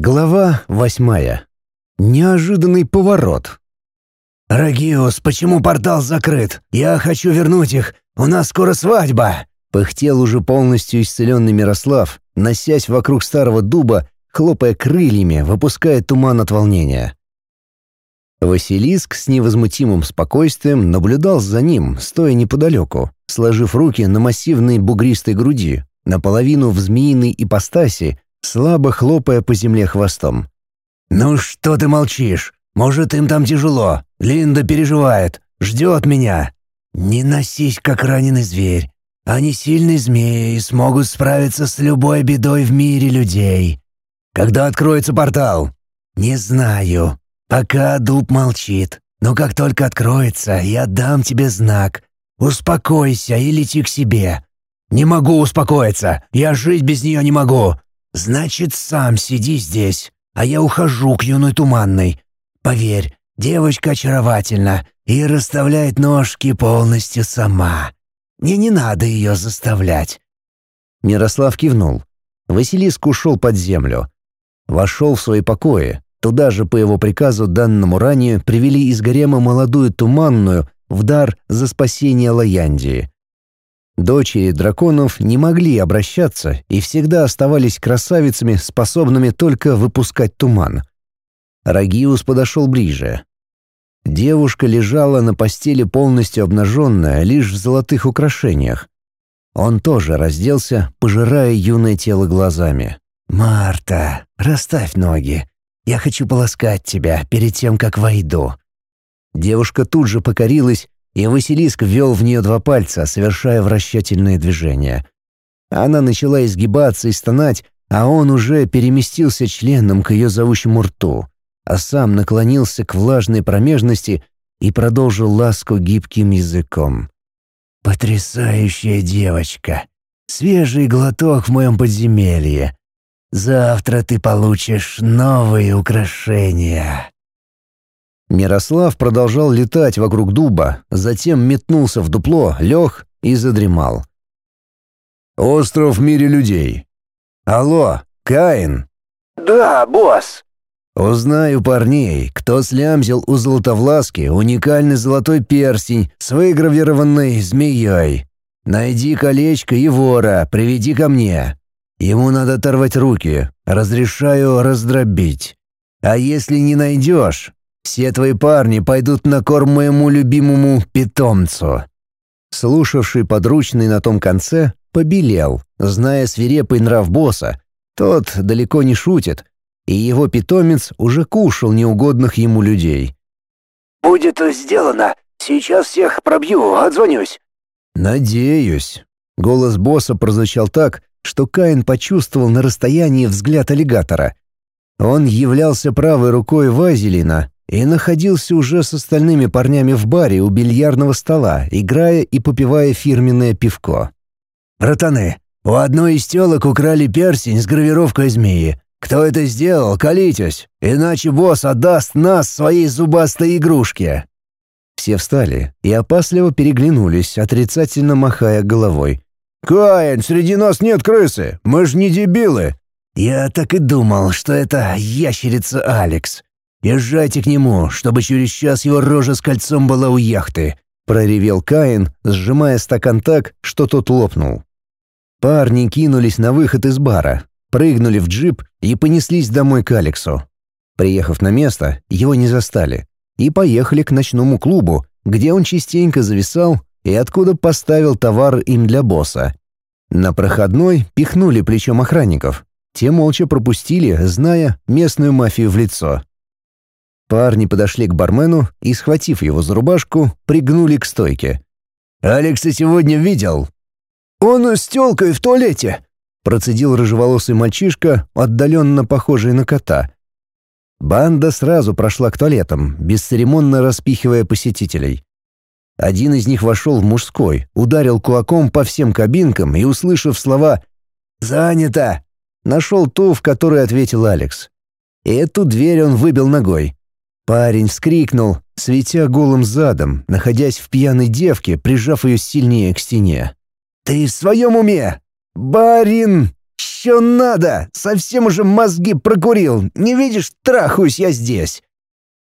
Глава восьмая. Неожиданный поворот. «Рагиус, почему портал закрыт? Я хочу вернуть их. У нас скоро свадьба!» Пыхтел уже полностью исцеленный Мирослав, носясь вокруг старого дуба, хлопая крыльями, выпуская туман от волнения. Василиск с невозмутимым спокойствием наблюдал за ним, стоя неподалеку, сложив руки на массивной бугристой груди, наполовину в змеиной ипостаси, слабо хлопая по земле хвостом. «Ну что ты молчишь? Может, им там тяжело. Линда переживает, ждет меня. Не носись, как раненый зверь. Они сильные змеи и смогут справиться с любой бедой в мире людей. Когда откроется портал? Не знаю. Пока дуб молчит. Но как только откроется, я дам тебе знак. Успокойся и лети к себе. Не могу успокоиться. Я жить без нее не могу. Значит, сам сиди здесь, а я ухожу к юной туманной. Поверь, девочка очаровательна и расставляет ножки полностью сама. Мне не надо ее заставлять». Мирослав кивнул. Василиск ушел под землю. Вошел в свои покои. Туда же, по его приказу, данному ранее, привели из гарема молодую туманную в дар за спасение Лаяндии. Дочери драконов не могли обращаться и всегда оставались красавицами, способными только выпускать туман. Рагиус подошел ближе. Девушка лежала на постели полностью обнаженная, лишь в золотых украшениях. Он тоже разделся, пожирая юное тело глазами. «Марта, расставь ноги. Я хочу полоскать тебя перед тем, как войду». Девушка тут же покорилась и Василиск ввел в нее два пальца, совершая вращательные движения. Она начала изгибаться и стонать, а он уже переместился членом к ее зовущему рту, а сам наклонился к влажной промежности и продолжил ласку гибким языком. «Потрясающая девочка! Свежий глоток в моем подземелье! Завтра ты получишь новые украшения!» Мирослав продолжал летать вокруг дуба, затем метнулся в дупло, лег и задремал. «Остров в мире людей. Алло, Каин?» «Да, босс». «Узнаю парней, кто слямзил у Золотовласки уникальный золотой перстень с выгравированной змеей. Найди колечко и вора, приведи ко мне. Ему надо оторвать руки, разрешаю раздробить. А если не найдешь, все твои парни пойдут на корм моему любимому питомцу». Слушавший подручный на том конце побелел, зная свирепый нрав босса. Тот далеко не шутит, и его питомец уже кушал неугодных ему людей. «Будет сделано. Сейчас всех пробью, отзвонюсь». «Надеюсь». Голос босса прозвучал так, что Каин почувствовал на расстоянии взгляд аллигатора. Он являлся правой рукой Вазелина, и находился уже с остальными парнями в баре у бильярдного стола, играя и попивая фирменное пивко. «Братаны, у одной из телок украли перстень с гравировкой змеи. Кто это сделал, колитесь, иначе босс отдаст нас своей зубастой игрушке». Все встали и опасливо переглянулись, отрицательно махая головой. «Каин, среди нас нет крысы, мы ж не дебилы!» «Я так и думал, что это ящерица Алекс», Езжайте к нему, чтобы через час его рожа с кольцом была у яхты», — проревел Каин, сжимая стакан так, что тот лопнул. Парни кинулись на выход из бара, прыгнули в джип и понеслись домой к Алексу. Приехав на место, его не застали, и поехали к ночному клубу, где он частенько зависал и откуда поставил товар им для босса. На проходной пихнули плечом охранников. Те молча пропустили, зная местную мафию в лицо. Парни подошли к бармену и, схватив его за рубашку, пригнули к стойке. «Алекса сегодня видел?» «Он с тёлкой в туалете», — процедил рыжеволосый мальчишка, отдаленно похожий на кота. Банда сразу прошла к туалетам, бесцеремонно распихивая посетителей. Один из них вошел в мужской, ударил кулаком по всем кабинкам и, услышав слова «Занято!», нашел ту, в которой ответил Алекс. Эту дверь он выбил ногой. Парень вскрикнул, светя голым задом, находясь в пьяной девке, прижав ее сильнее к стене. «Ты в своем уме? Барин!» Что надо? Совсем уже мозги прокурил. Не видишь, трахаюсь я здесь.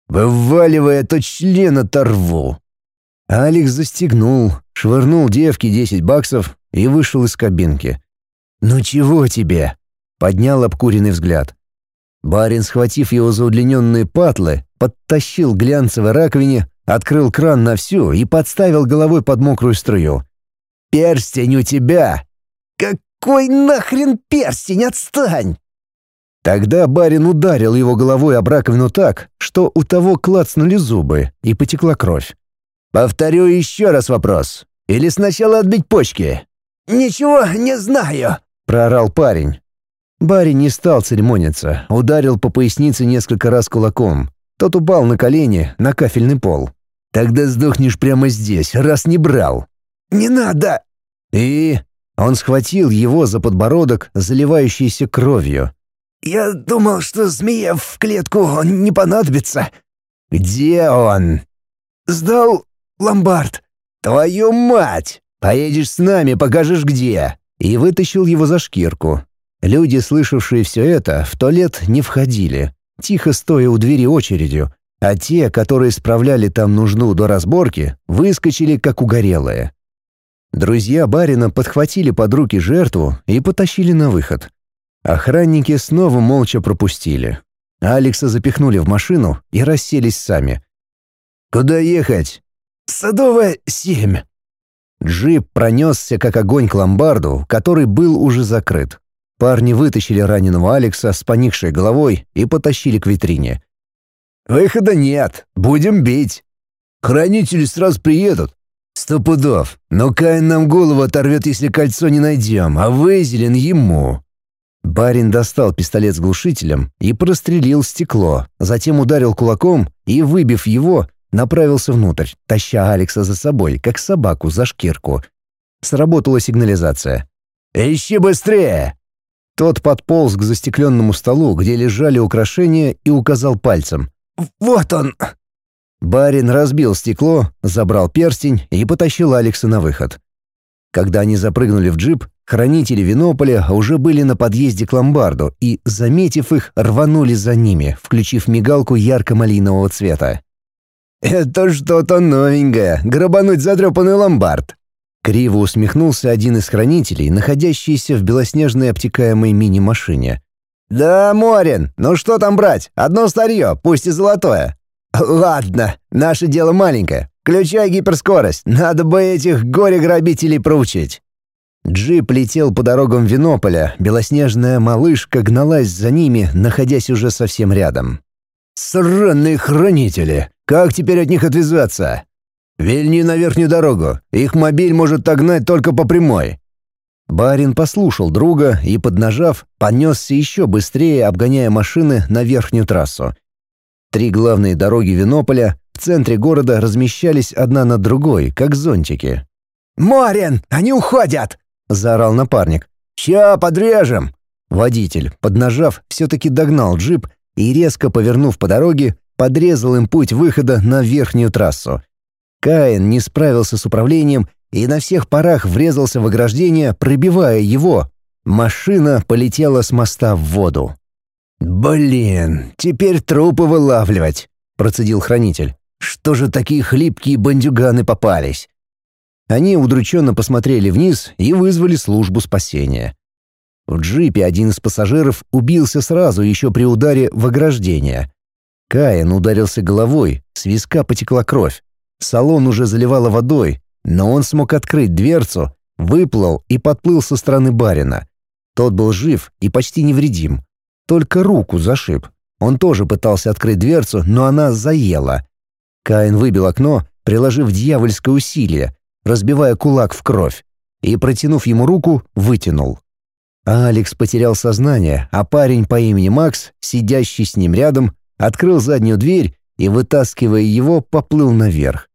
Вываливай, а то член оторву. Алекс застегнул, швырнул девке 10 баксов и вышел из кабинки. «Ну чего тебе?» — поднял обкуренный взгляд. Барин, схватив его за удлиненные патлы, подтащил глянцевой раковине, открыл кран на всю и подставил головой под мокрую струю. «Перстень у тебя!» «Какой нахрен перстень? Отстань!» Тогда барин ударил его головой об раковину так, что у того клацнули зубы и потекла кровь. «Повторю еще раз вопрос. Или сначала отбить почки?» «Ничего не знаю», — проорал парень. Барин не стал церемониться, ударил по пояснице несколько раз кулаком. Тот упал на колени на кафельный пол. «Тогда сдохнешь прямо здесь, раз не брал». «Не надо!» «И...» Он схватил его за подбородок, заливающийся кровью. «Я думал, что змея в клетку он не понадобится». «Где он?» «Сдал ломбард». «Твою мать! Поедешь с нами, покажешь где!» И вытащил его за шкирку. Люди, слышавшие все это, в туалет не входили, тихо стоя у двери очередью, а те, которые справляли там нужду до разборки, выскочили как угорелые. Друзья барина подхватили под руки жертву и потащили на выход. Охранники снова молча пропустили. Алекса запихнули в машину и расселись сами. «Куда ехать?» «Садовая, семь». Джип пронесся, как огонь к ломбарду, который был уже закрыт. Парни вытащили раненого Алекса с поникшей головой и потащили к витрине. «Выхода нет, будем бить. Хранители сразу приедут. Сто пудов, но Каин нам голову оторвет, если кольцо не найдем, а Вейзелин ему». Барин достал пистолет с глушителем и прострелил стекло, затем ударил кулаком и, выбив его, направился внутрь, таща Алекса за собой, как собаку за шкирку. Сработала сигнализация. «Ищи быстрее!» Тот подполз к застекленному столу, где лежали украшения, и указал пальцем. «Вот он!» Барин разбил стекло, забрал перстень и потащил Алекса на выход. Когда они запрыгнули в джип, хранители Винополя уже были на подъезде к ломбарду и, заметив их, рванули за ними, включив мигалку ярко-малинового цвета. «Это что-то новенькое, грабануть затрепанный ломбард!» Криво усмехнулся один из хранителей, находящийся в белоснежной обтекаемой мини-машине. «Да, Морин, ну что там брать? Одно старье, пусть и золотое». «Ладно, наше дело маленькое. Включай гиперскорость, надо бы этих горе-грабителей проучить». Джип летел по дорогам Винополя, белоснежная малышка гналась за ними, находясь уже совсем рядом. «Сраные хранители! Как теперь от них отвязаться?» «Вильни на верхнюю дорогу. Их мобиль может догнать только по прямой». Барин послушал друга и, поднажав, понесся еще быстрее, обгоняя машины на верхнюю трассу. Три главные дороги Винополя в центре города размещались одна над другой, как зонтики. «Марин, они уходят!» — заорал напарник. «Ща подрежем!» Водитель, поднажав, все-таки догнал джип и, резко повернув по дороге, подрезал им путь выхода на верхнюю трассу. Каин не справился с управлением и на всех парах врезался в ограждение, пробивая его. Машина полетела с моста в воду. «Блин, теперь трупы вылавливать», — процедил хранитель. «Что же такие хлипкие бандюганы попались?» Они удрученно посмотрели вниз и вызвали службу спасения. В джипе один из пассажиров убился сразу еще при ударе в ограждение. Каин ударился головой, с виска потекла кровь. Салон уже заливало водой, но он смог открыть дверцу, выплыл и подплыл со стороны барина. Тот был жив и почти невредим. Только руку зашиб. Он тоже пытался открыть дверцу, но она заела. Каин выбил окно, приложив дьявольское усилие, разбивая кулак в кровь, и, протянув ему руку, вытянул. Алекс потерял сознание, а парень по имени Макс, сидящий с ним рядом, открыл заднюю дверь и, вытаскивая его, поплыл наверх.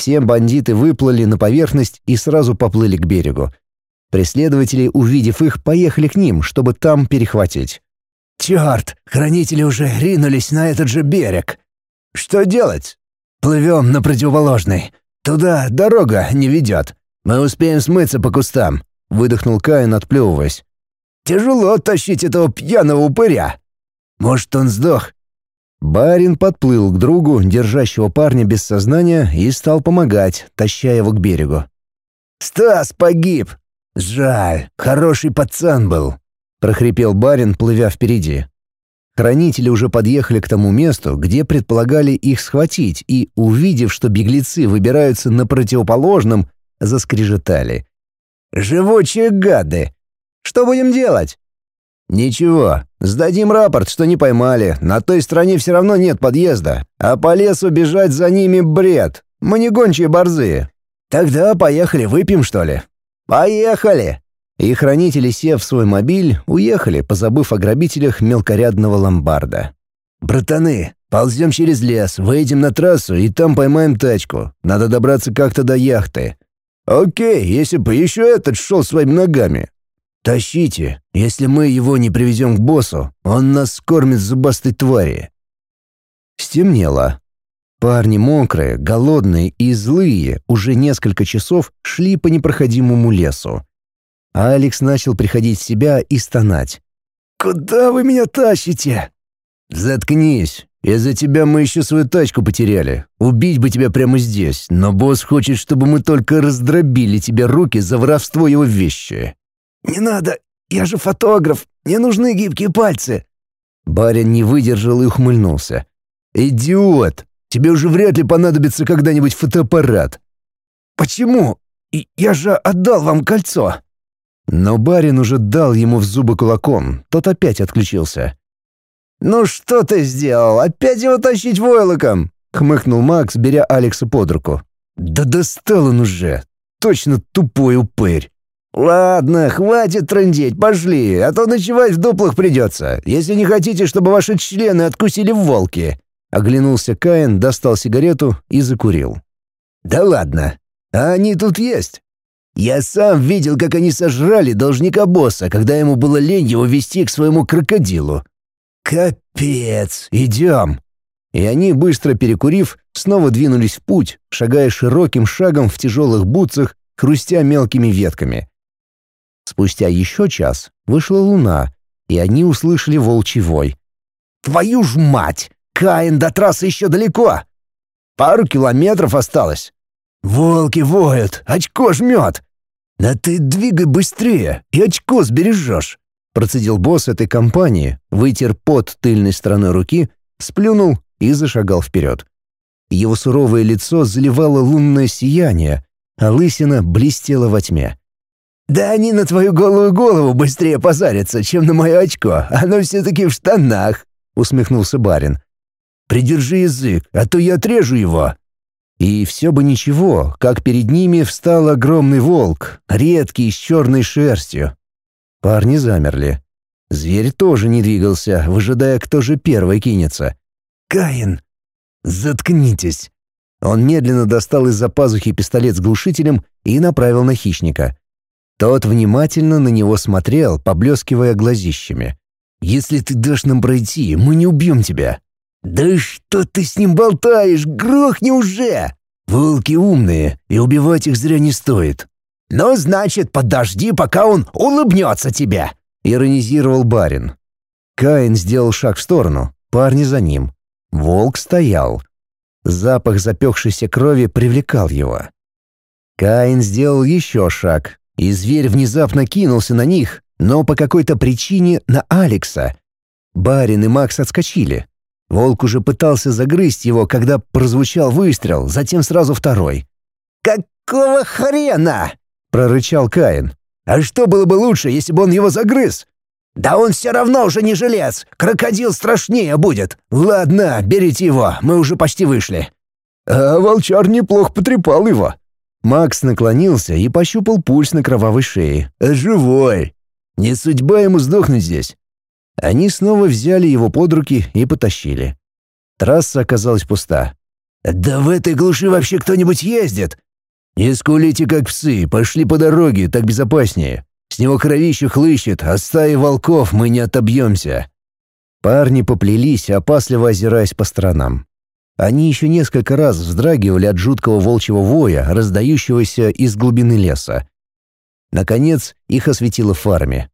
Все бандиты выплыли на поверхность и сразу поплыли к берегу. Преследователи, увидев их, поехали к ним, чтобы там перехватить. «Черт! Хранители уже ринулись на этот же берег!» «Что делать?» «Плывем на противоположный. Туда дорога не ведет. Мы успеем смыться по кустам», — выдохнул Каин, отплевываясь. Тяжело тащить этого пьяного упыря. Может, он сдох?» Барин подплыл к другу, держащего парня без сознания, и стал помогать, таща его к берегу. «Стас погиб! Жаль, хороший пацан был!» — прохрипел барин, плывя впереди. Хранители уже подъехали к тому месту, где предполагали их схватить, и, увидев, что беглецы выбираются на противоположном, заскрежетали. «Живучие гады! Что будем делать?» «Ничего, сдадим рапорт, что не поймали. На той стороне все равно нет подъезда. А по лесу бежать за ними бред. Мы не гончие борзые. Тогда поехали выпьем, что ли?» «Поехали!» И хранители, сев в свой мобиль, уехали, позабыв о грабителях мелкорядного ломбарда. «Братаны, ползем через лес, выйдем на трассу и там поймаем тачку. Надо добраться как-то до яхты». «Окей, если бы еще этот шел своими ногами», «Тащите. Если мы его не привезем к боссу, он нас скормит зубастой твари». Стемнело. Парни мокрые, голодные и злые уже несколько часов шли по непроходимому лесу. Алекс начал приходить в себя и стонать. «Куда вы меня тащите?» «Заткнись. Из-за тебя мы еще свою тачку потеряли. Убить бы тебя прямо здесь, но босс хочет, чтобы мы только раздробили тебе руки за воровство его вещи». «Не надо, я же фотограф, мне нужны гибкие пальцы». Барин не выдержал и ухмыльнулся. «Идиот! Тебе уже вряд ли понадобится когда-нибудь фотоаппарат». «Почему? Я же отдал вам кольцо». Но барин уже дал ему в зубы кулаком, тот опять отключился. «Ну что ты сделал? Опять его тащить войлоком?» — хмыкнул Макс, беря Алекса под руку. «Да достал он уже! Точно тупой упырь!» «Ладно, хватит трындеть, пошли, а то ночевать в дуплах придется, если не хотите, чтобы ваши члены откусили волки». Оглянулся Каин, достал сигарету и закурил. «Да ладно, а они тут есть. Я сам видел, как они сожрали должника босса, когда ему было лень его вести к своему крокодилу. Капец, идем!» И они, быстро перекурив, снова двинулись в путь, шагая широким шагом в тяжелых бутсах, хрустя мелкими ветками. Спустя еще час вышла луна, и они услышали волчий вой. «Твою ж мать! Каин до трассы еще далеко! Пару километров осталось. Волки воют, очко жмет. Да ты двигай быстрее, и очко сбережешь!» Процедил босс этой компании, вытер пот тыльной стороной руки, сплюнул и зашагал вперед. Его суровое лицо заливало лунное сияние, а лысина блестела во тьме. «Да они на твою голую голову быстрее позарятся, чем на мое очко. Оно все-таки в штанах», — усмехнулся барин. «Придержи язык, а то я отрежу его». И все бы ничего, как перед ними встал огромный волк, редкий, с черной шерстью. Парни замерли. Зверь тоже не двигался, выжидая, кто же первый кинется. «Каин, заткнитесь!» Он медленно достал из-за пазухи пистолет с глушителем и направил на хищника. Тот внимательно на него смотрел, поблескивая глазищами. «Если ты дашь нам пройти, мы не убьем тебя». «Да что ты с ним болтаешь? Грохни уже!» «Волки умные, и убивать их зря не стоит». «Ну, значит, подожди, пока он улыбнется тебе», — иронизировал барин. Каин сделал шаг в сторону, парни за ним. Волк стоял. Запах запекшейся крови привлекал его. Каин сделал еще шаг, и зверь внезапно кинулся на них, но по какой-то причине на Алекса. Барин и Макс отскочили. Волк уже пытался загрызть его, когда прозвучал выстрел, затем сразу второй. «Какого хрена?» — прорычал Каин. «А что было бы лучше, если бы он его загрыз?» «Да он все равно уже не желез! Крокодил страшнее будет! Ладно, берите его, мы уже почти вышли!» А волчар неплохо потрепал его. Макс наклонился и пощупал пульс на кровавой шее. «Живой! Не судьба ему сдохнуть здесь!» Они снова взяли его под руки и потащили. Трасса оказалась пуста. «Да в этой глуши вообще кто-нибудь ездит?» «Не скулите, как псы, пошли по дороге, так безопаснее. С него кровище хлыщет, а стаи волков мы не отобьемся». Парни поплелись, опасливо озираясь по сторонам. Они еще несколько раз вздрагивали от жуткого волчьего воя, раздающегося из глубины леса. Наконец, их осветило фарами.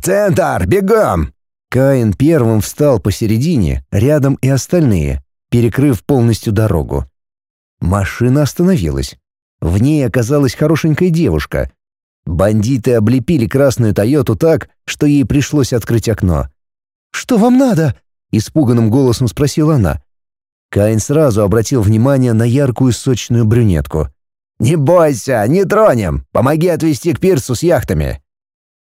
центр, бегом!» Каин первым встал посередине, рядом и остальные, перекрыв полностью дорогу. Машина остановилась. В ней оказалась хорошенькая девушка. Бандиты облепили красную «Тойоту» так, что ей пришлось открыть окно. «Что вам надо?» — испуганным голосом спросила она. Каин сразу обратил внимание на яркую сочную брюнетку. «Не бойся, не тронем! Помоги отвезти к пирсу с яхтами!»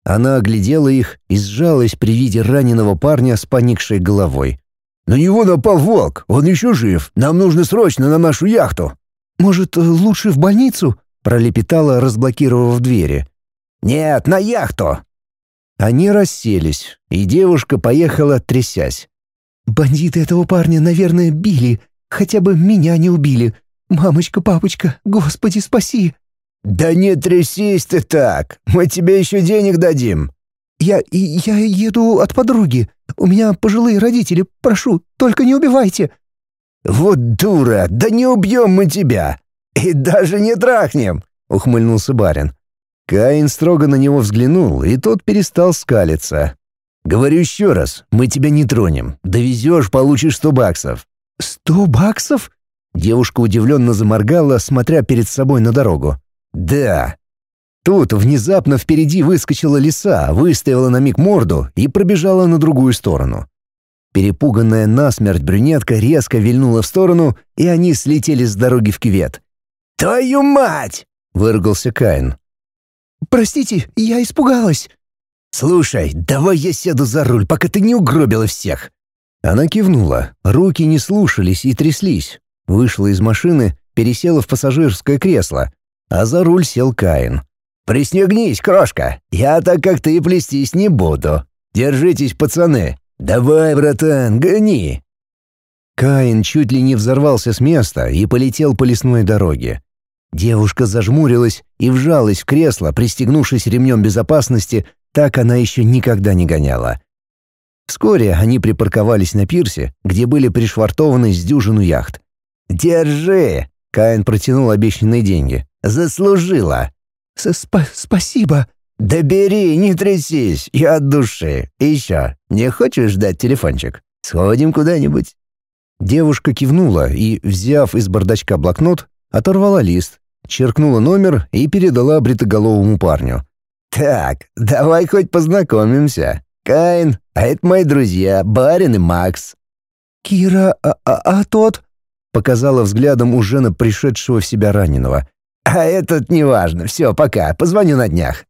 Она оглядела их и сжалась при виде раненого парня с поникшей головой. «На него напал волк, он еще жив, нам нужно срочно на нашу яхту!» «Может, лучше в больницу?» — пролепетала, разблокировав двери. «Нет, на яхту!» Они расселись, и девушка поехала, трясясь. «Бандиты этого парня, наверное, били. Хотя бы меня не убили. Мамочка, папочка, господи, спаси!» «Да не трясись ты так! Мы тебе еще денег дадим!» «Я... я еду от подруги. У меня пожилые родители. Прошу, только не убивайте!» «Вот дура! Да не убьем мы тебя! И даже не трахнем!» — ухмыльнулся барин. Каин строго на него взглянул, и тот перестал скалиться. «Говорю еще раз, мы тебя не тронем. Довезешь, получишь сто баксов». «Сто баксов?» Девушка удивленно заморгала, смотря перед собой на дорогу. «Да». Тут внезапно впереди выскочила лиса, выставила на миг морду и пробежала на другую сторону. Перепуганная насмерть брюнетка резко вильнула в сторону, и они слетели с дороги в кювет. «Твою мать!» — выругался Каин. «Простите, я испугалась». «Слушай, давай я сяду за руль, пока ты не угробила всех». Она кивнула, руки не слушались и тряслись. Вышла из машины, пересела в пассажирское кресло, а за руль сел Каин. «Приснегнись, крошка, я так как ты плестись не буду. Держитесь, пацаны. Давай, братан, гони». Каин чуть ли не взорвался с места и полетел по лесной дороге. Девушка зажмурилась и вжалась в кресло, пристегнувшись ремнем безопасности, так она еще никогда не гоняла. Вскоре они припарковались на пирсе, где были пришвартованы с дюжину яхт. «Держи!» — Каин протянул обещанные деньги. «Заслужила!» Спа «Спасибо!» «Да бери, не трясись, я от души. И еще, не хочешь ждать телефончик? Сходим куда-нибудь?» Девушка кивнула и, взяв из бардачка блокнот, оторвала лист, черкнула номер и передала бритоголовому парню. «Так, давай хоть познакомимся. Каин, а это мои друзья, Барин и Макс». «Кира, а, а, а тот?» — показала взглядом уже на пришедшего в себя раненого. «А этот неважно. Все, пока. Позвоню на днях».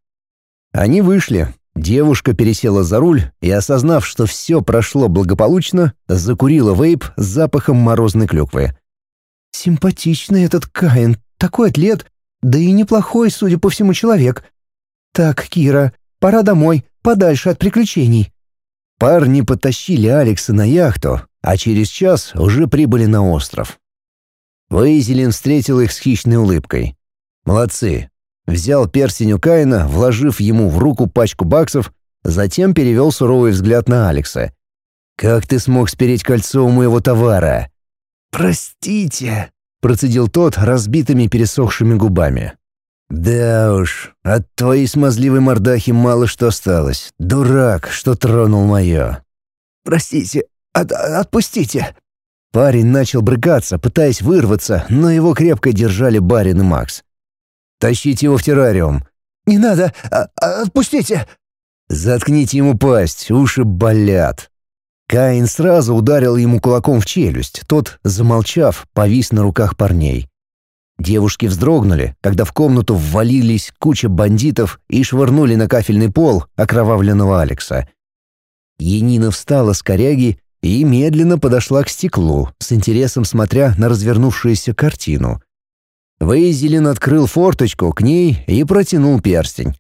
Они вышли. Девушка пересела за руль и, осознав, что все прошло благополучно, закурила вейп с запахом морозной клюквы. «Симпатичный этот Каин, такой атлет, да и неплохой, судя по всему, человек. Так, Кира, пора домой, подальше от приключений». Парни потащили Алекса на яхту, а через час уже прибыли на остров. Вейзелин встретил их с хищной улыбкой. «Молодцы!» Взял перстень у Каина, вложив ему в руку пачку баксов, затем перевел суровый взгляд на Алекса. «Как ты смог спереть кольцо у моего товара?» «Простите», процедил тот разбитыми пересохшими губами. «Да уж, от твоей смазливой мордахи мало что осталось. Дурак, что тронул мое». «Простите, от отпустите». Парень начал брыкаться, пытаясь вырваться, но его крепко держали Барин и Макс. «Тащите его в террариум». «Не надо, а отпустите». «Заткните ему пасть, уши болят». Каин сразу ударил ему кулаком в челюсть, тот, замолчав, повис на руках парней. Девушки вздрогнули, когда в комнату ввалились куча бандитов и швырнули на кафельный пол окровавленного Алекса. Енина встала с коряги и медленно подошла к стеклу, с интересом смотря на развернувшуюся картину. Вейзелин открыл форточку к ней и протянул перстень.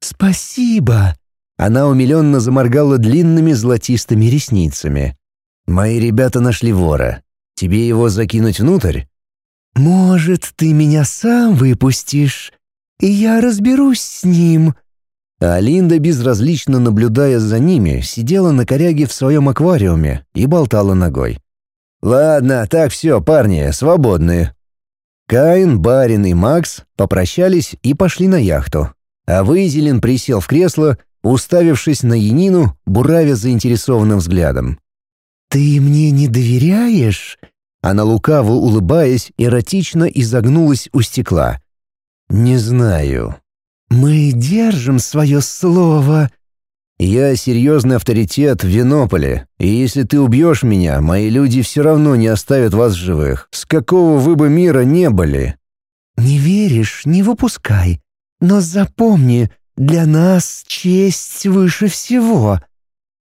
«Спасибо!» Она умиленно заморгала длинными золотистыми ресницами. «Мои ребята нашли вора. Тебе его закинуть внутрь?» «Может, ты меня сам выпустишь, и я разберусь с ним?» А Линда, безразлично наблюдая за ними, сидела на коряге в своем аквариуме и болтала ногой. «Ладно, так все, парни, свободны». Каин, Барин и Макс попрощались и пошли на яхту, а Вейзелин присел в кресло уставившись на Янину, буравя заинтересованным взглядом. «Ты мне не доверяешь?» Она лукаво улыбаясь, эротично изогнулась у стекла. «Не знаю». «Мы держим свое слово». «Я серьезный авторитет в Винополе, и если ты убьешь меня, мои люди все равно не оставят вас живых, с какого вы бы мира не были». «Не веришь, не выпускай. Но запомни, для нас честь выше всего».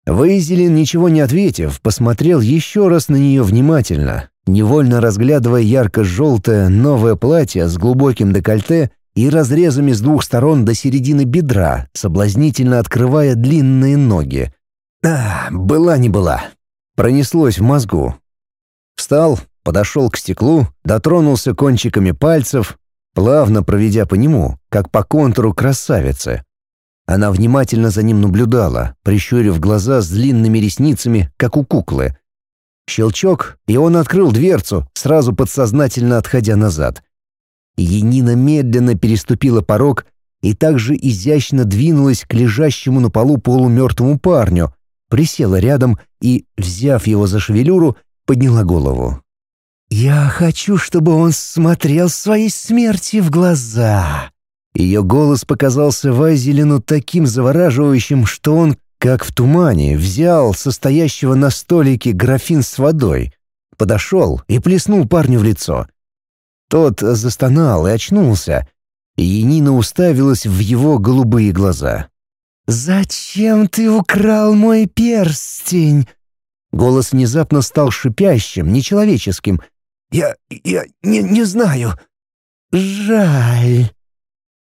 Вейзелин, ничего не ответив, посмотрел еще раз на нее внимательно, невольно разглядывая ярко-желтое новое платье с глубоким декольте и разрезами с двух сторон до середины бедра, соблазнительно открывая длинные ноги. А, была не была. Пронеслось в мозгу. Встал, подошел к стеклу, дотронулся кончиками пальцев, плавно проведя по нему, как по контуру красавицы. Она внимательно за ним наблюдала, прищурив глаза с длинными ресницами, как у куклы. Щелчок, и он открыл дверцу, сразу подсознательно отходя назад. Енина медленно переступила порог и также изящно двинулась к лежащему на полу полумертвому парню, присела рядом и, взяв его за шевелюру, подняла голову. «Я хочу, чтобы он смотрел своей смерти в глаза», ее голос показался Вайзелину таким завораживающим, что он, как в тумане, взял состоящего на столике графин с водой, подошел и плеснул парню в лицо. Тот застонал и очнулся, и Енина уставилась в его голубые глаза. «Зачем ты украл мой перстень?» Голос внезапно стал шипящим, нечеловеческим. «Я... я не, не знаю». «Жаль».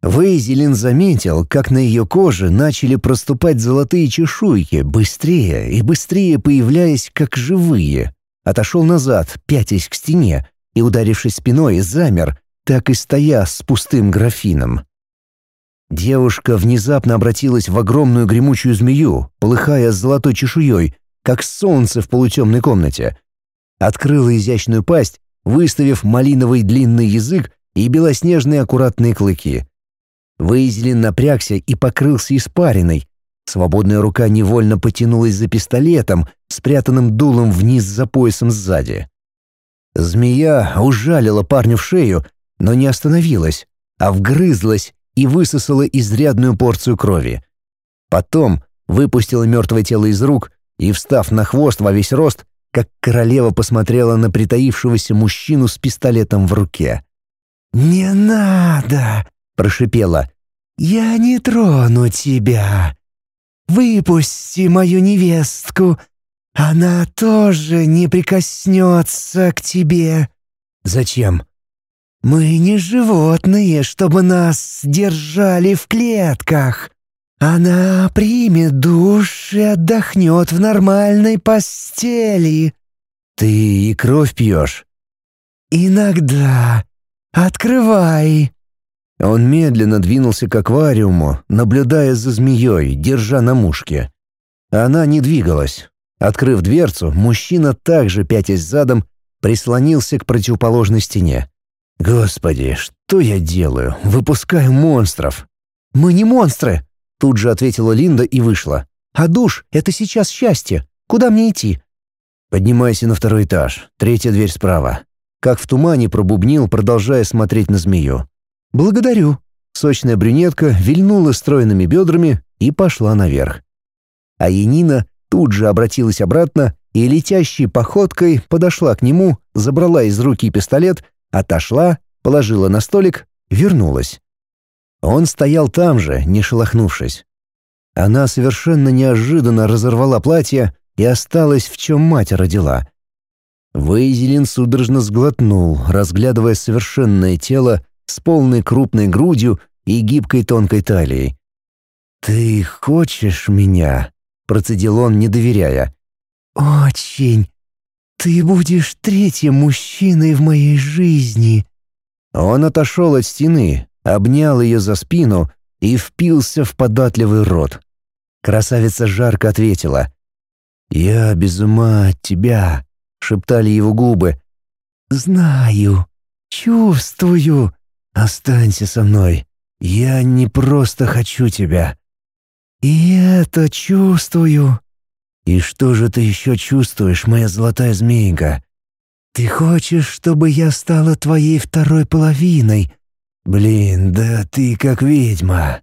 Вейзелин заметил, как на ее коже начали проступать золотые чешуйки, быстрее и быстрее появляясь как живые. Отошел назад, пятясь к стене, и, ударившись спиной, замер, так и стоя с пустым графином. Девушка внезапно обратилась в огромную гремучую змею, полыхая золотой чешуей, как солнце в полутемной комнате. Открыла изящную пасть, выставив малиновый длинный язык и белоснежные аккуратные клыки — Вейзелин напрягся и покрылся испариной. Свободная рука невольно потянулась за пистолетом, спрятанным дулом вниз за поясом сзади. Змея ужалила парню в шею, но не остановилась, а вгрызлась и высосала изрядную порцию крови. Потом выпустила мертвое тело из рук и, встав на хвост во весь рост, как королева посмотрела на притаившегося мужчину с пистолетом в руке. «Не надо!» Прошипела. «Я не трону тебя. Выпусти мою невестку. Она тоже не прикоснется к тебе». «Зачем?» «Мы не животные, чтобы нас держали в клетках. Она примет душ и отдохнет в нормальной постели». «Ты и кровь пьешь?» «Иногда. Открывай». Он медленно двинулся к аквариуму, наблюдая за змеей, держа на мушке. Она не двигалась. Открыв дверцу, мужчина также, пятясь задом, прислонился к противоположной стене. «Господи, что я делаю? Выпускаю монстров!» «Мы не монстры!» — тут же ответила Линда и вышла. «А душ — это сейчас счастье. Куда мне идти?» «Поднимайся на второй этаж. Третья дверь справа». Как в тумане пробубнил, продолжая смотреть на змею. «Благодарю». Сочная брюнетка вильнула стройными бедрами и пошла наверх. А Янина тут же обратилась обратно и летящей походкой подошла к нему, забрала из руки пистолет, отошла, положила на столик, вернулась. Он стоял там же, не шелохнувшись. Она совершенно неожиданно разорвала платье и осталась, в чем мать родила. Вейзелин судорожно сглотнул, разглядывая совершенное тело, с полной крупной грудью и гибкой тонкой талией. «Ты хочешь меня?» — процедил он, не доверяя. «Очень. Ты будешь третьим мужчиной в моей жизни». Он отошел от стены, обнял ее за спину и впился в податливый рот. Красавица жарко ответила. «Я без ума от тебя», — шептали его губы. «Знаю, чувствую», «Останься со мной. Я не просто хочу тебя». «И это чувствую». «И что же ты еще чувствуешь, моя золотая змейка?» «Ты хочешь, чтобы я стала твоей второй половиной?» «Блин, да ты как ведьма».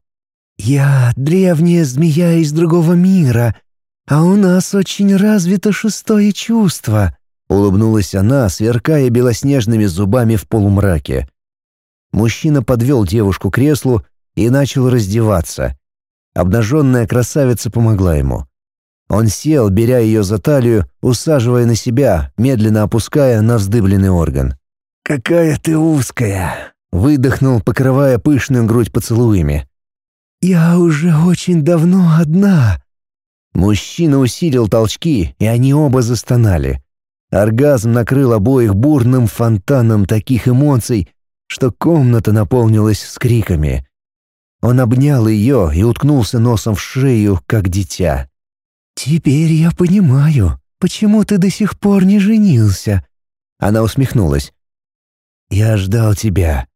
«Я древняя змея из другого мира, а у нас очень развито шестое чувство», — улыбнулась она, сверкая белоснежными зубами в полумраке. Мужчина подвел девушку к креслу и начал раздеваться. Обнаженная красавица помогла ему. Он сел, беря ее за талию, усаживая на себя, медленно опуская на вздыбленный орган. «Какая ты узкая!» — выдохнул, покрывая пышную грудь поцелуями. «Я уже очень давно одна». Мужчина усилил толчки, и они оба застонали. Оргазм накрыл обоих бурным фонтаном таких эмоций, что комната наполнилась скриками. Он обнял ее и уткнулся носом в шею, как дитя. «Теперь я понимаю, почему ты до сих пор не женился». Она усмехнулась. «Я ждал тебя.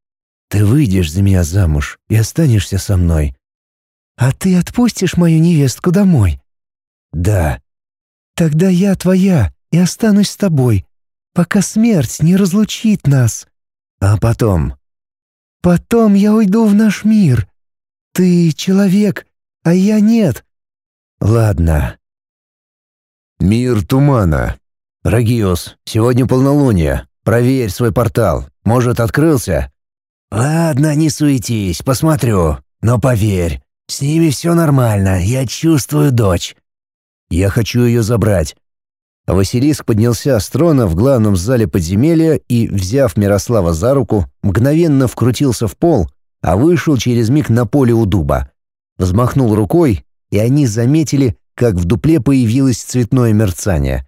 Ты выйдешь за меня замуж и останешься со мной». «А ты отпустишь мою невестку домой?» «Да». «Тогда я твоя и останусь с тобой, пока смерть не разлучит нас». «А потом?» «Потом я уйду в наш мир. Ты человек, а я нет». «Ладно, Мир тумана. Рагиос, сегодня полнолуние. Проверь свой портал. Может, открылся? Ладно, не суетись, посмотрю. Но поверь, с ними все нормально, я чувствую дочь. Я хочу ее забрать. Василиск поднялся с трона в главном зале подземелья и, взяв Мирослава за руку, мгновенно вкрутился в пол, а вышел через миг на поле у дуба. Взмахнул рукой, и они заметили, как в дупле появилось цветное мерцание.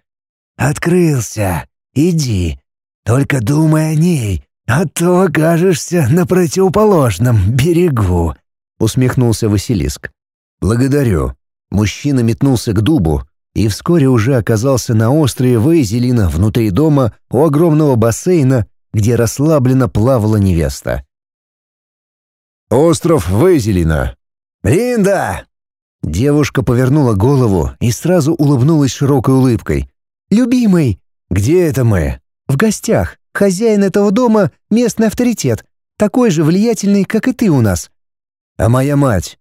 «Открылся! Иди! Только думай о ней, а то окажешься на противоположном берегу!» — усмехнулся Василиск. «Благодарю». Мужчина метнулся к дубу и вскоре уже оказался на острове Вейзелина внутри дома у огромного бассейна, где расслабленно плавала невеста. Остров Вейзелина. «Линда, Девушка повернула голову и сразу улыбнулась широкой улыбкой. «Любимый!» «Где это мы?» «В гостях. Хозяин этого дома — местный авторитет, такой же влиятельный, как и ты у нас». «А моя мать?»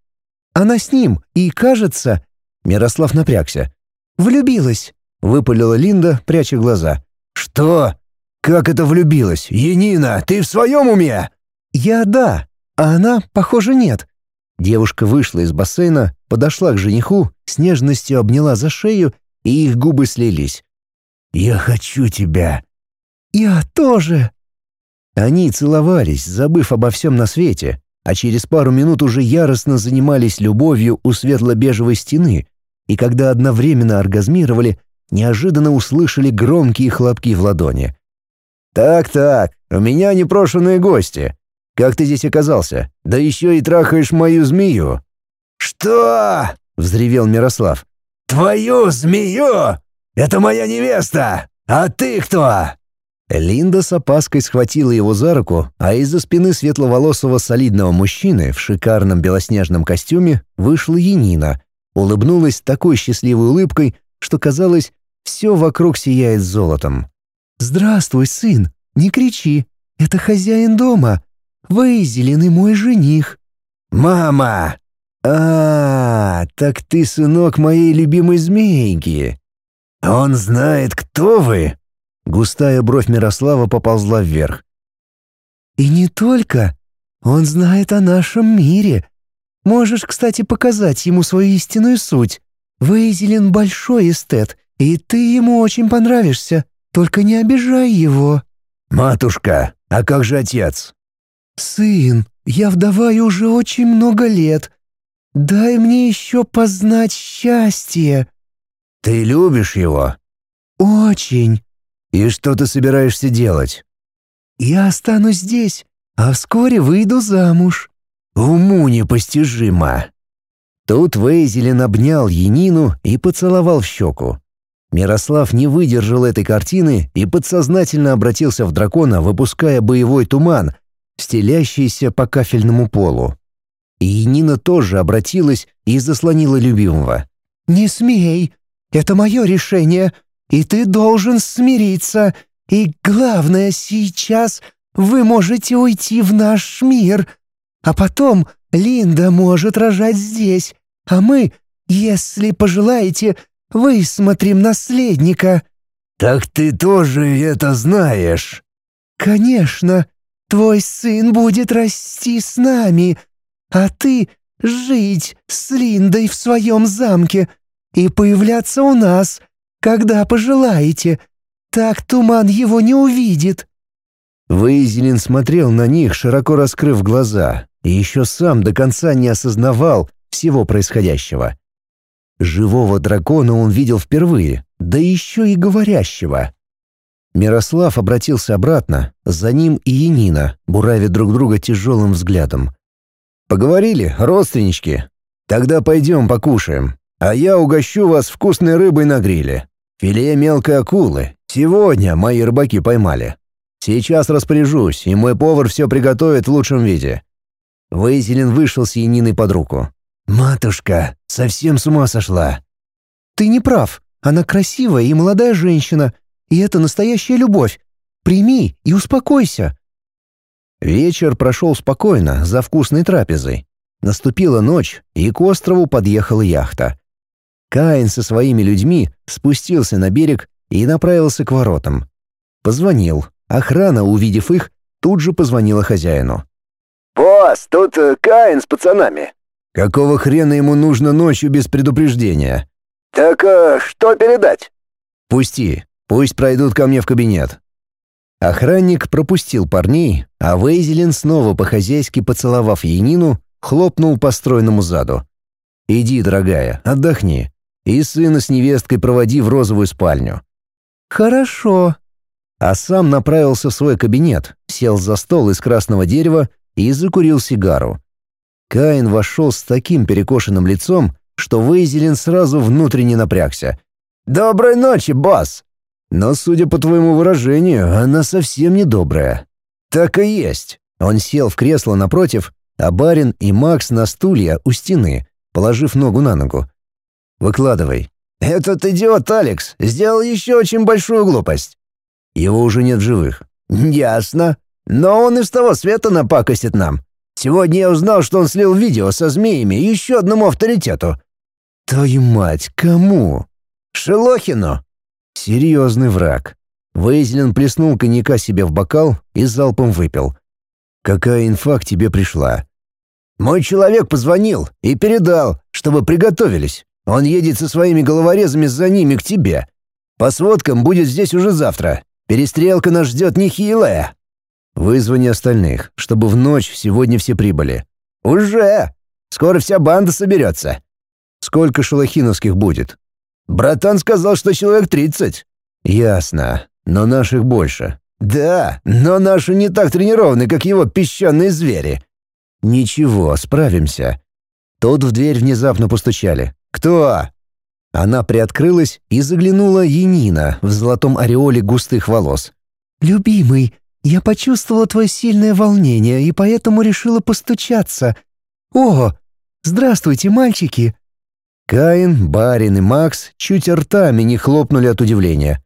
«Она с ним, и, кажется...» Мирослав напрягся. «Влюбилась», — выпалила Линда, пряча глаза. «Что? Как это влюбилась? Енина, ты в своем уме?» «Я да, а она, похоже, нет». Девушка вышла из бассейна, подошла к жениху, с нежностью обняла за шею, и их губы слились. «Я хочу тебя». «Я тоже». Они целовались, забыв обо всем на свете, а через пару минут уже яростно занимались любовью у светло-бежевой стены, и когда одновременно оргазмировали, неожиданно услышали громкие хлопки в ладони. «Так-так, у меня непрошенные гости. Как ты здесь оказался? Да еще и трахаешь мою змею!» «Что?» — взревел Мирослав. «Твою змею? Это моя невеста! А ты кто?» Линда с опаской схватила его за руку, а из-за спины светловолосого солидного мужчины в шикарном белоснежном костюме вышла Янина, улыбнулась такой счастливой улыбкой, что казалось, все вокруг сияет золотом. «Здравствуй, сын! Не кричи! Это хозяин дома! Зеленый мой жених!» «Мама!» «А, так ты сынок моей любимой змейки. Он знает, кто вы?» Густая бровь Мирослава поползла вверх. «И не только. Он знает о нашем мире. Можешь, кстати, показать ему свою истинную суть. Вейзелин большой эстет, и ты ему очень понравишься. Только не обижай его». «Матушка, а как же отец?» «Сын, я вдова и уже очень много лет. Дай мне еще познать счастье». «Ты любишь его?» «Очень». «И что ты собираешься делать?» «Я останусь здесь, а вскоре выйду замуж». «Уму непостижимо». Тут Вейзелин обнял Янину и поцеловал в щеку. Мирослав не выдержал этой картины и подсознательно обратился в дракона, выпуская боевой туман, стелящийся по кафельному полу. И Нина тоже обратилась и заслонила любимого. «Не смей! Это мое решение, и ты должен смириться. И главное, сейчас вы можете уйти в наш мир, а потом Линда может рожать здесь, а мы, если пожелаете, высмотрим наследника». «Так ты тоже это знаешь?» «Конечно. Твой сын будет расти с нами, а ты жить с Линдой в своем замке и появляться у нас, когда пожелаете. Так туман его не увидит». Выизелин смотрел на них, широко раскрыв глаза, и еще сам до конца не осознавал всего происходящего. Живого дракона он видел впервые, да еще и говорящего. Мирослав обратился обратно, за ним и Янина, буравя друг друга тяжелым взглядом. «Поговорили, родственнички? Тогда пойдем покушаем, а я угощу вас вкусной рыбой на гриле. Филе мелкой акулы. Сегодня мои рыбаки поймали. Сейчас распоряжусь, и мой повар все приготовит в лучшем виде». Вейзелин вышел с Яниной под руку. «Матушка, совсем с ума сошла». «Ты не прав. Она красивая и молодая женщина, и это настоящая любовь. Прими и успокойся». Вечер прошел спокойно, за вкусной трапезой. Наступила ночь, и к острову подъехала яхта. Каин со своими людьми спустился на берег и направился к воротам. Позвонил. Охрана, увидев их, тут же позвонила хозяину. «Босс, тут э, Каин с пацанами. Какого хрена ему нужно ночью без предупреждения? Так э, что передать? Пусти, пусть пройдут ко мне в кабинет. Охранник пропустил парней, а Вейзелин, снова по-хозяйски поцеловав Янину, хлопнул по стройному заду. «Иди, дорогая, отдохни, и сына с невесткой проводи в розовую спальню». «Хорошо». А сам направился в свой кабинет, сел за стол из красного дерева и закурил сигару. Каин вошел с таким перекошенным лицом, что Вейзелин сразу внутренне напрягся. «Доброй ночи, босс!» «Но, судя по твоему выражению, она совсем не добрая». «Так и есть». Он сел в кресло напротив, а барин и Макс на стулья у стены, положив ногу на ногу. «Выкладывай». «Этот идиот Алекс сделал еще очень большую глупость». «Его уже нет в живых». «Ясно. Но он из того света напакостит нам. Сегодня я узнал, что он слил видео со змеями еще одному авторитету». «Твою мать, кому?» «Шелохину». «Серьезный враг». Вейзлин плеснул коньяка себе в бокал и залпом выпил. «Какая инфа к тебе пришла?» «Мой человек позвонил и передал, чтобы приготовились. Он едет со своими головорезами за ними к тебе. По сводкам будет здесь уже завтра. Перестрелка нас ждет нехилая». Вызвани остальных, чтобы в ночь сегодня все прибыли. Уже! Скоро вся банда соберется. Сколько шелохиновских будет? Братан сказал, что человек тридцать. Ясно. Но наших больше. Да, но наши не так тренированы, как его песчаные звери. Ничего, справимся. Тут в дверь внезапно постучали. Кто? Она приоткрылась и заглянула Енина в золотом ореоле густых волос. «Любимый, я почувствовала твое сильное волнение и поэтому решила постучаться. О, здравствуйте, мальчики!» Каин, Барин и Макс чуть ртами не хлопнули от удивления.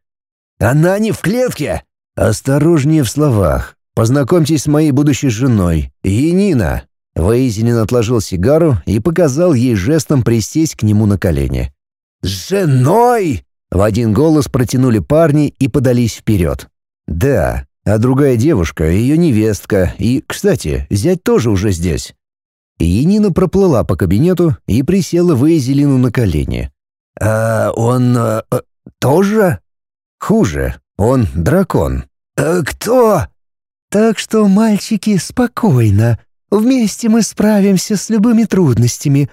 «Она не в клетке!» «Осторожнее в словах. Познакомьтесь с моей будущей женой, Енина». Воизинин отложил сигару и показал ей жестом присесть к нему на колени. «Женой!» В один голос протянули парни и подались вперед. «Да, а другая девушка — ее невестка, и, кстати, зять тоже уже здесь. И Нина проплыла по кабинету и присела Вейзелину на колени. «А он... А, тоже?» «Хуже. Он дракон». А «Кто?» «Так что, мальчики, спокойно. Вместе мы справимся с любыми трудностями».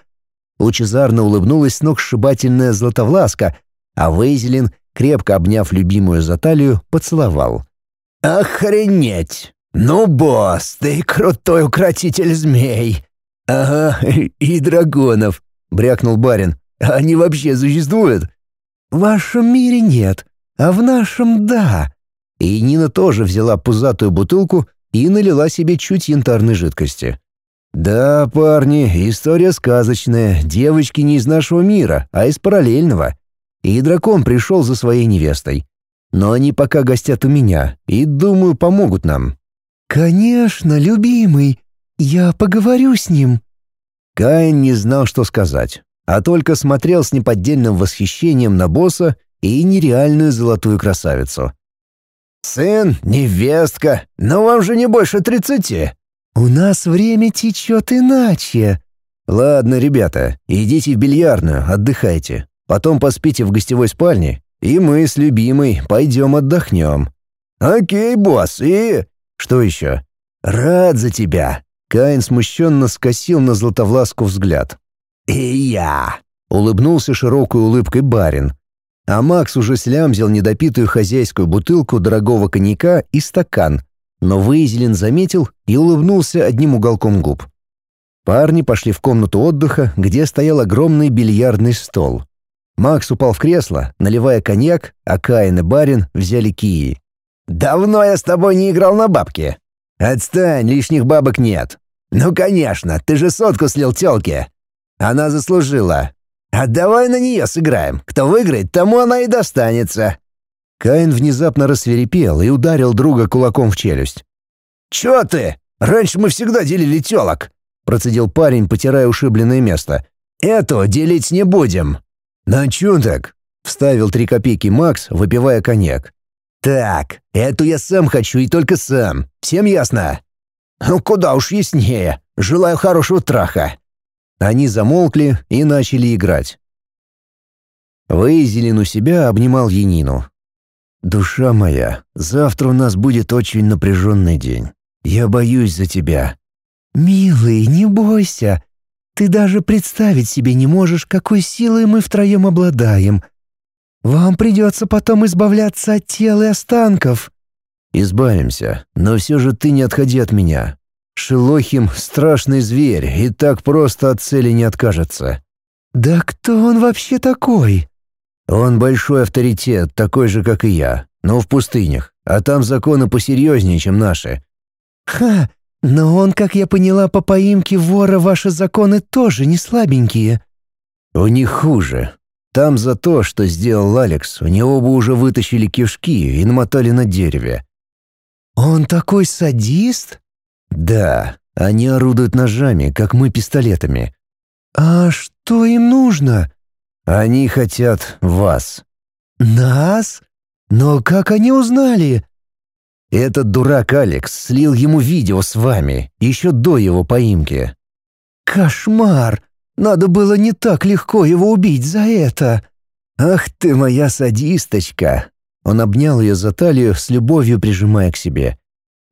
Лучезарно улыбнулась сногсшибательная Златовласка, а Вейзелин, крепко обняв любимую за талию, поцеловал. «Охренеть! Ну, босс, ты крутой укротитель змей!» «Ага, и драконов!» — брякнул барин. «Они вообще существуют?» «В вашем мире нет, а в нашем — да». И Нина тоже взяла пузатую бутылку и налила себе чуть янтарной жидкости. «Да, парни, история сказочная, девочки не из нашего мира, а из параллельного. И дракон пришел за своей невестой. Но они пока гостят у меня, и, думаю, помогут нам». «Конечно, любимый, я поговорю с ним». Каин не знал, что сказать, а только смотрел с неподдельным восхищением на босса и нереальную золотую красавицу. «Сын, невестка, но вам же не больше тридцати!» «У нас время течет иначе». «Ладно, ребята, идите в бильярдную, отдыхайте. Потом поспите в гостевой спальне, и мы с любимой пойдем отдохнем». «Окей, босс, и...» «Что еще?» «Рад за тебя». Каин смущенно скосил на Златовласку взгляд. «И я!» — улыбнулся широкой улыбкой барин. А Макс уже слямзил недопитую хозяйскую бутылку дорогого коньяка и стакан, но Вейзелин заметил и улыбнулся одним уголком губ. Парни пошли в комнату отдыха, где стоял огромный бильярдный стол. Макс упал в кресло, наливая коньяк, а Каин и барин взяли кии. «Давно я с тобой не играл на бабки». «Отстань, лишних бабок нет». «Ну, конечно, ты же сотку слил тёлке». «Она заслужила». «А давай на нее сыграем. Кто выиграет, тому она и достанется». Каин внезапно рассверепел и ударил друга кулаком в челюсть. «Чё ты? Раньше мы всегда делили тёлок», — процедил парень, потирая ушибленное место. «Эту делить не будем». «На чё так?» — вставил три копейки Макс, выпивая коньяк. «Так, эту я сам хочу и только сам. Всем ясно?» «Ну, куда уж яснее. Желаю хорошего траха». Они замолкли и начали играть. Вейзелин у себя обнимал Янину. «Душа моя, завтра у нас будет очень напряженный день. Я боюсь за тебя». «Милый, не бойся. Ты даже представить себе не можешь, какой силой мы втроем обладаем. Вам придется потом избавляться от тел и останков». «Избавимся, но все же ты не отходи от меня. Шелохим — страшный зверь и так просто от цели не откажется». «Да кто он вообще такой?» «Он большой авторитет, такой же, как и я, но в пустынях, а там законы посерьезнее, чем наши». «Ха, но он, как я поняла по поимке вора, ваши законы тоже не слабенькие». «У них хуже. Там за то, что сделал Алекс, у него бы уже вытащили кишки и намотали на дереве». «Он такой садист?» «Да, они орудуют ножами, как мы пистолетами». «А что им нужно?» «Они хотят вас». «Нас? Но как они узнали?» Этот дурак Алекс слил ему видео с вами, еще до его поимки». «Кошмар! Надо было не так легко его убить за это!» «Ах ты моя садисточка!» Он обнял ее за талию, с любовью прижимая к себе.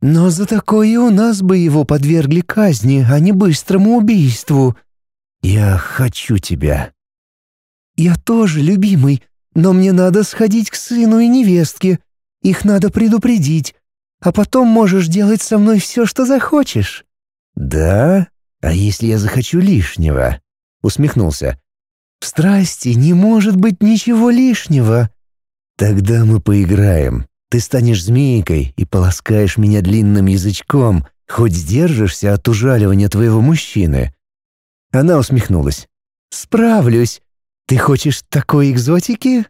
«Но за такое у нас бы его подвергли казни, а не быстрому убийству». «Я хочу тебя». «Я тоже, любимый, но мне надо сходить к сыну и невестке. Их надо предупредить а потом можешь делать со мной все, что захочешь». «Да? А если я захочу лишнего?» — усмехнулся. «В страсти не может быть ничего лишнего». «Тогда мы поиграем. Ты станешь змейкой и полоскаешь меня длинным язычком, хоть сдержишься от ужаливания твоего мужчины». Она усмехнулась. «Справлюсь. Ты хочешь такой экзотики?»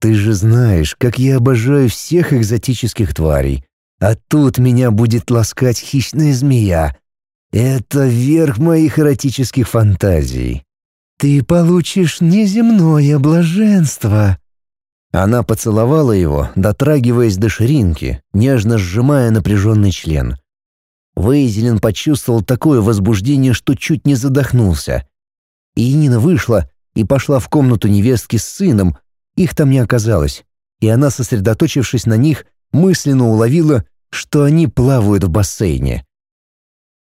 «Ты же знаешь, как я обожаю всех экзотических тварей. А тут меня будет ласкать хищная змея. Это верх моих эротических фантазий. Ты получишь неземное блаженство. Она поцеловала его, дотрагиваясь до ширинки, нежно сжимая напряженный член. Вейзелин почувствовал такое возбуждение, что чуть не задохнулся. И Нина вышла и пошла в комнату невестки с сыном, их там не оказалось, и она, сосредоточившись на них, мысленно уловила, что они плавают в бассейне.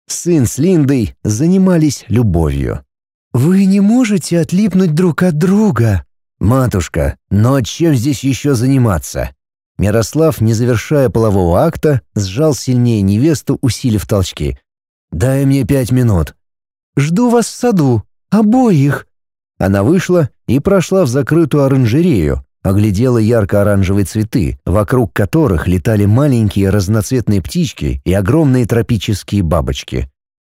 Сын с Линдой занимались любовью. «Вы не можете отлипнуть друг от друга». «Матушка, но чем здесь еще заниматься?» Мирослав, не завершая полового акта, сжал сильнее невесту, усилив толчки. «Дай мне пять минут». «Жду вас в саду. Обоих». Она вышла и прошла в закрытую оранжерею, оглядела ярко-оранжевые цветы, вокруг которых летали маленькие разноцветные птички и огромные тропические бабочки.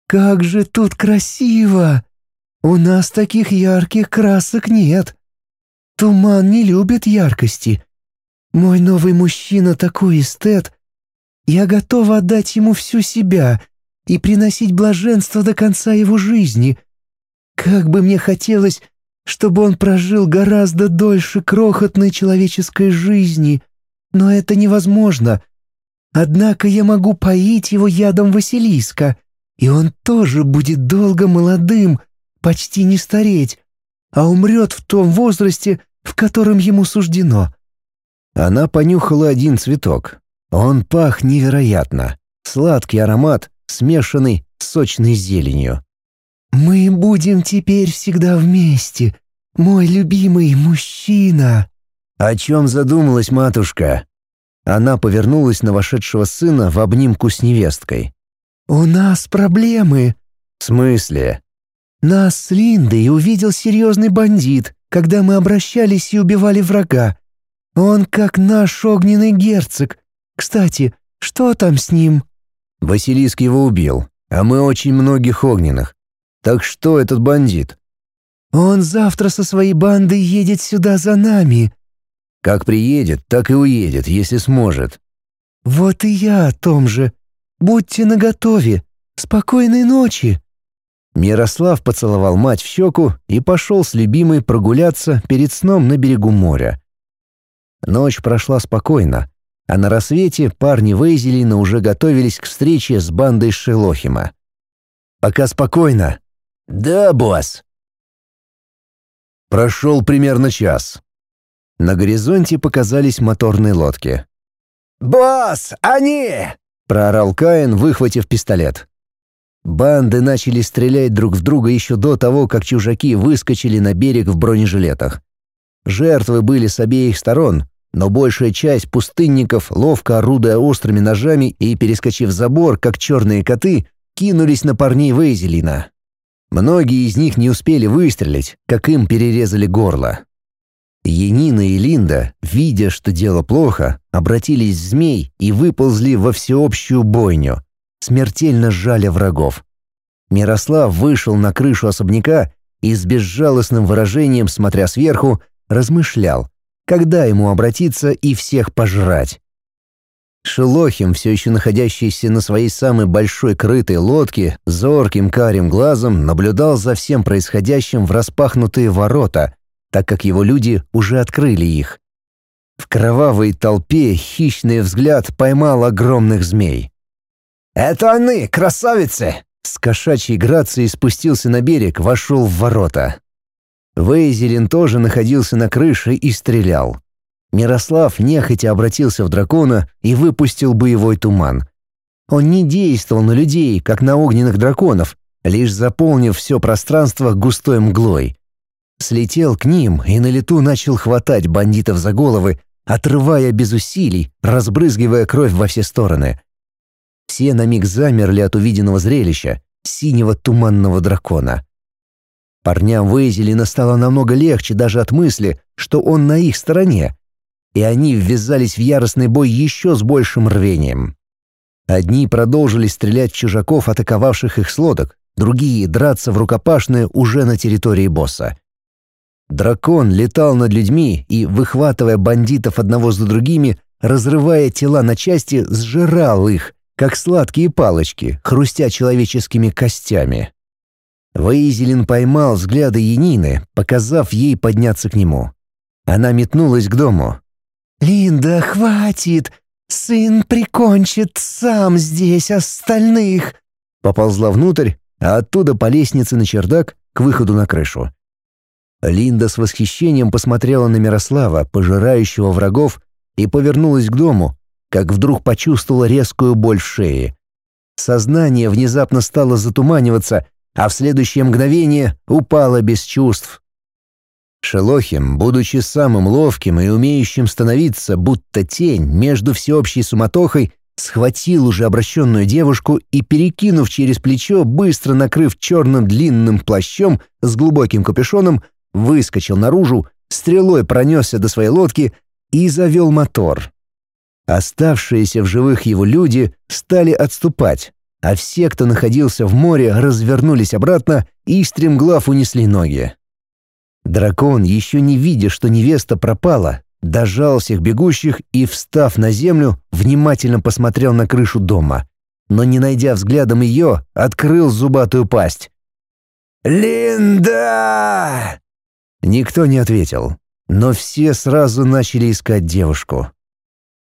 как же тут красиво! У нас таких ярких красок нет. Туман не любит яркости. Мой новый мужчина такой эстет. Я готова отдать ему всю себя и приносить блаженство до конца его жизни. Как бы мне хотелось, чтобы он прожил гораздо дольше крохотной человеческой жизни, но это невозможно. Однако я могу поить его ядом Василиска, и он тоже будет долго молодым, почти не стареть, а умрет в том возрасте, в котором ему суждено». Она понюхала один цветок. Он пах невероятно. Сладкий аромат, смешанный с сочной зеленью. «Мы будем теперь всегда вместе, мой любимый мужчина». «О чем задумалась матушка?» Она повернулась на вошедшего сына в обнимку с невесткой. «У нас проблемы». «В смысле?» «Нас с Линдой увидел серьезный бандит, когда мы обращались и убивали врага. Он как наш огненный герцог. Кстати, что там с ним?» «Василиск его убил, а мы очень многих огненных. Так что этот бандит?» «Он завтра со своей бандой едет сюда за нами». «Как приедет, так и уедет, если сможет». «Вот и я о том же. Будьте наготове. Спокойной ночи». Мирослав поцеловал мать в щеку и пошел с любимой прогуляться перед сном на берегу моря. Ночь прошла спокойно, а на рассвете парни Вейзелина уже готовились к встрече с бандой Шелохима. «Пока спокойно». «Да, босс». Прошел примерно час. На горизонте показались моторные лодки. «Босс, они!» — проорал Каин, выхватив пистолет. Банды начали стрелять друг в друга еще до того, как чужаки выскочили на берег в бронежилетах. Жертвы были с обеих сторон, но большая часть пустынников, ловко орудуя острыми ножами и перескочив забор, как черные коты, кинулись на парней Вейзелина. Многие из них не успели выстрелить, как им перерезали горло. Енина и Линда, видя, что дело плохо, обратились в змей и выползли во всеобщую бойню, смертельно сжали врагов. Мирослав вышел на крышу особняка и с безжалостным выражением, смотря сверху, размышлял, когда ему обратиться и всех пожрать. Шелохим, все еще находящийся на своей самой большой крытой лодке, зорким карим глазом наблюдал за всем происходящим в распахнутые ворота, так как его люди уже открыли их. В кровавой толпе хищный взгляд поймал огромных змей. «Это они, красавицы!» С кошачьей грацией спустился на берег, вошел в ворота. Вейзелин тоже находился на крыше и стрелял. Мирослав нехотя обратился в дракона и выпустил боевой туман. Он не действовал на людей, как на огненных драконов, лишь заполнив все пространство густой мглой. Слетел к ним и на лету начал хватать бандитов за головы, отрывая без усилий, разбрызгивая кровь во все стороны. Все на миг замерли от увиденного зрелища — синего туманного дракона. Парням Вейзелина стало намного легче даже от мысли, что он на их стороне, и они ввязались в яростный бой еще с большим рвением. Одни продолжили стрелять в чужаков, атаковавших их с лодок, другие — драться в рукопашную уже на территории босса. Дракон летал над людьми и, выхватывая бандитов одного за другими, разрывая тела на части, сжирал их, как сладкие палочки, хрустя человеческими костями. Воизелин поймал взгляды Янины, показав ей подняться к нему. Она метнулась к дому. «Линда, хватит! Сын прикончит сам здесь остальных!» Поползла внутрь, а оттуда по лестнице на чердак к выходу на крышу. Линда с восхищением посмотрела на Мирослава, пожирающего врагов, и повернулась к дому, как вдруг почувствовала резкую боль в шее. Сознание внезапно стало затуманиваться, а в следующее мгновение упало без чувств. Шелохим, будучи самым ловким и умеющим становиться, будто тень между всеобщей суматохой, схватил уже обращенную девушку и, перекинув через плечо, быстро накрыв черным длинным плащом с глубоким капюшоном, выскочил наружу, стрелой пронесся до своей лодки и завел мотор. Оставшиеся в живых его люди стали отступать, а все, кто находился в море, развернулись обратно и стремглав унесли ноги. Дракон, еще не видя, что невеста пропала, дожал всех бегущих и, встав на землю, внимательно посмотрел на крышу дома, но, не найдя взглядом ее, открыл зубатую пасть. «Линда!» Никто не ответил, но все сразу начали искать девушку.